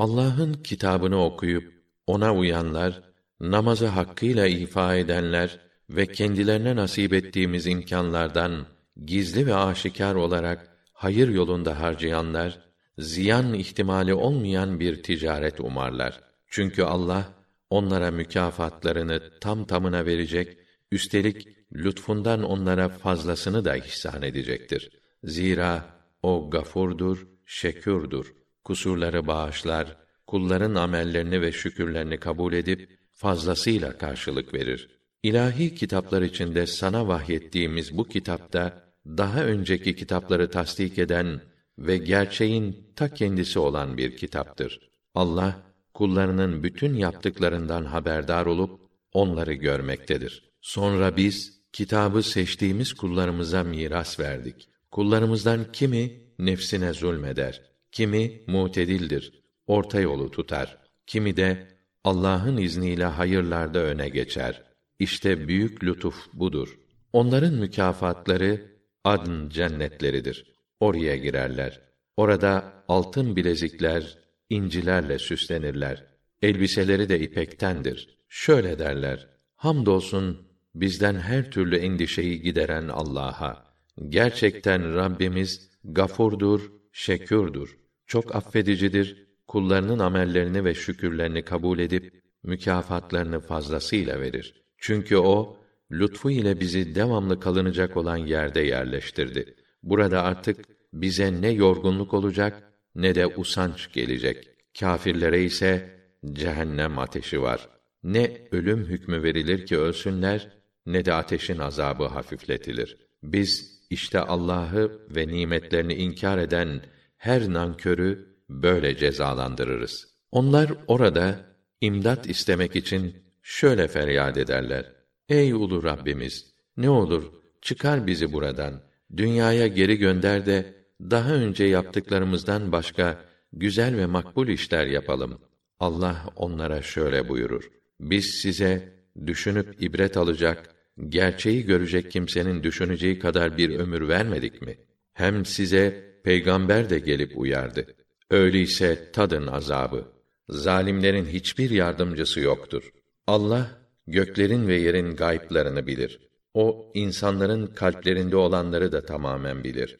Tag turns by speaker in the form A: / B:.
A: Allah'ın kitabını okuyup ona uyanlar, namazı hakkıyla ifa edenler ve kendilerine nasip ettiğimiz imkanlardan gizli ve aşikar olarak hayır yolunda harcayanlar ziyan ihtimali olmayan bir ticaret umarlar. Çünkü Allah onlara mükafatlarını tam tamına verecek, üstelik lütfundan onlara fazlasını da ihsan edecektir. Zira o gafurdur, şekürdür. Kusurları bağışlar, kulların amellerini ve şükürlerini kabul edip fazlasıyla karşılık verir. İlahi kitaplar içinde sana vahyettiğimiz bu kitapta daha önceki kitapları tasdik eden ve gerçeğin ta kendisi olan bir kitaptır. Allah kullarının bütün yaptıklarından haberdar olup onları görmektedir. Sonra biz kitabı seçtiğimiz kullarımıza miras verdik. Kullarımızdan kimi nefsine zulmeder, kimi mutedildir, orta yolu tutar, kimi de Allah'ın izniyle hayırlarda öne geçer. İşte büyük lütuf budur. Onların mükafatları adn cennetleridir. Oraya girerler. Orada altın bilezikler, incilerle süslenirler. Elbiseleri de ipektendir. Şöyle derler: Hamdolsun bizden her türlü endişeyi gideren Allah'a. Gerçekten Rabbimiz gafurdur, şekürdür. Çok affedicidir, kullarının amellerini ve şükürlerini kabul edip mükafatlarını fazlasıyla verir. Çünkü o lütfu ile bizi devamlı kalınacak olan yerde yerleştirdi. Burada artık bize ne yorgunluk olacak ne de usanç gelecek. Kâfirlere ise cehennem ateşi var. Ne ölüm hükmü verilir ki ölsünler ne de ateşin azabı hafifletilir. Biz işte Allah'ı ve nimetlerini inkar eden her nankörü böyle cezalandırırız. Onlar orada imdat istemek için şöyle feryat ederler. Ey ulu Rabbimiz, ne olur çıkar bizi buradan. Dünyaya geri gönder de daha önce yaptıklarımızdan başka güzel ve makbul işler yapalım. Allah onlara şöyle buyurur: Biz size düşünüp ibret alacak, gerçeği görecek kimsenin düşüneceği kadar bir ömür vermedik mi? Hem size peygamber de gelip uyardı. Öyleyse tadın azabı. Zalimlerin hiçbir yardımcısı yoktur. Allah göklerin ve yerin gayplarını bilir. O insanların kalplerinde olanları da tamamen bilir.